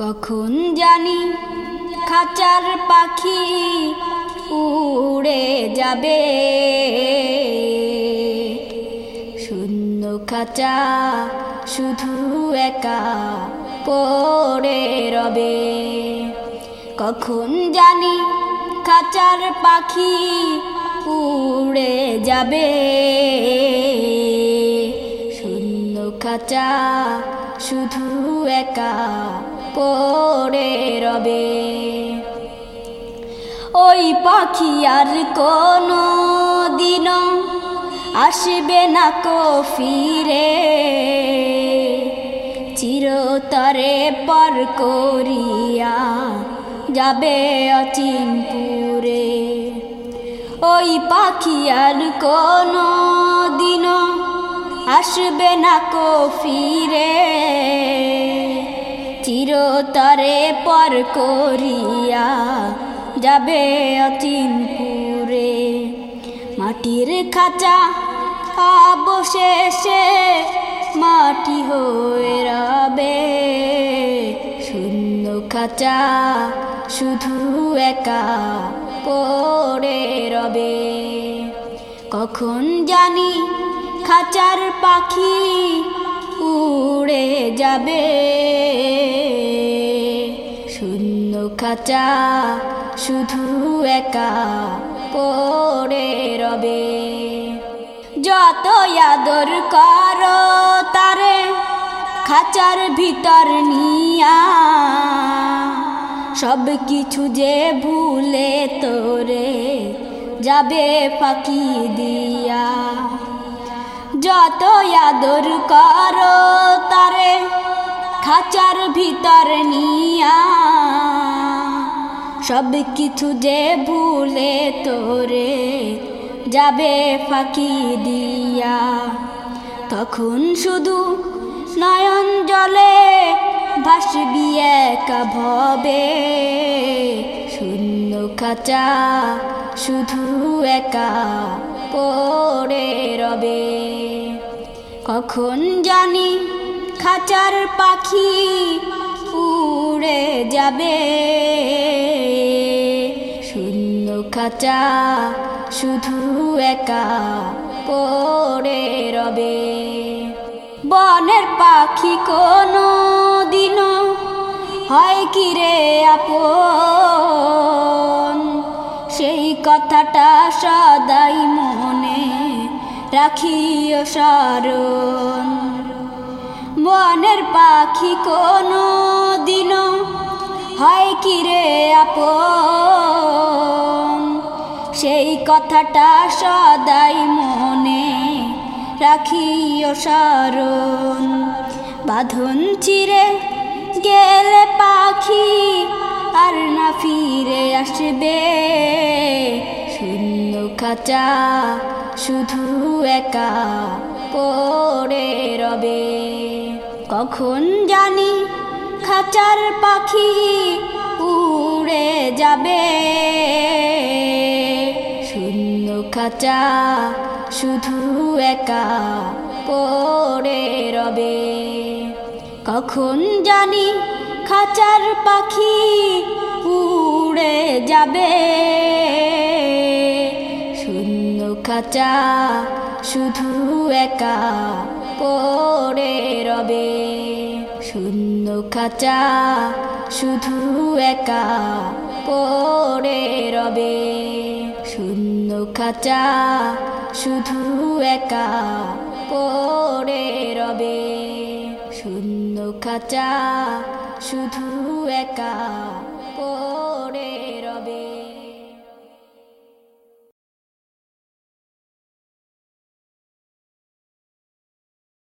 কখন জানি খাঁচার পাখি উড়ে যাবে। শূন্য খাঁচা শুধু একা পড়ে রবে। কখন জানি খাঁচার পাখি উড়ে যাবে। শূন্য খাঁচা শুধু একা পড়ে রবে। ওই পাখি আর কোনো দিন আসবে না কো ফিরে। চিরতরে পর করিয়া যাবে অচিনপুরে। ওই পাখি আর কোনো দিন আসবে না কো ফিরে। চিরতরে পর করিয়া যাবে অচিনপুরে। মাটির খাঁচা অবশেষে মাটি হয়ে রবে। শূন্য খাঁচা শুধু একা পড়ে রবে। কখন জানি খাঁচার পাখি উড়ে যাবে। শূন্য খাঁচা, শুধু একা পড়ে রবে। যত আদর কর তারে খাঁচার ভিতর নিয়া, সব কিছু যে ভুলে তোরে যাবে ফাঁকি দিয়া। যত আদর কর খাঁচার ভিতর নিয়া, সব কিছু যে ভুলে তোরে যাবে ফাঁকি দিয়া। তখন শুধু নয়ন জলে ভাসবি একা ভবে, শূন্য খাঁচা শুধু একা পড়ে রবে। কখন জানি খাঁচার পাখি উড়ে যাবে। শূন্য খাঁচা শুধু একা পড়ে রবে। বনের পাখি কোনো দিনও হয় কি রে আপন? সেই কথাটা সদাই মনে রাখিও স্মরণ বনের পাখি কোনো দিনও হয় কি রে আপন? সেই কথাটা সদাই মনে রাখিও স্মরণ। বাঁধন চিরে গেলে পাখি আর না ফিরে আসবে। শূন্য খাঁচা শুধু একা পড়ে রবে। কখন জানি খাঁচার পাখি উড়ে যাবে। শূন্য খাঁচা শুধু একা পড়ে রবে। কখন জানি খাঁচার পাখি উড়ে যাবে। শূন্য খাঁচা শুধু একা পড়ে রবে। শূন্য খাঁচা, শুধু একা পড়ে রবে। শূন্য খাঁচা, শুধু একা পড়ে রবে। শূন্য খাঁচা, শুধু একা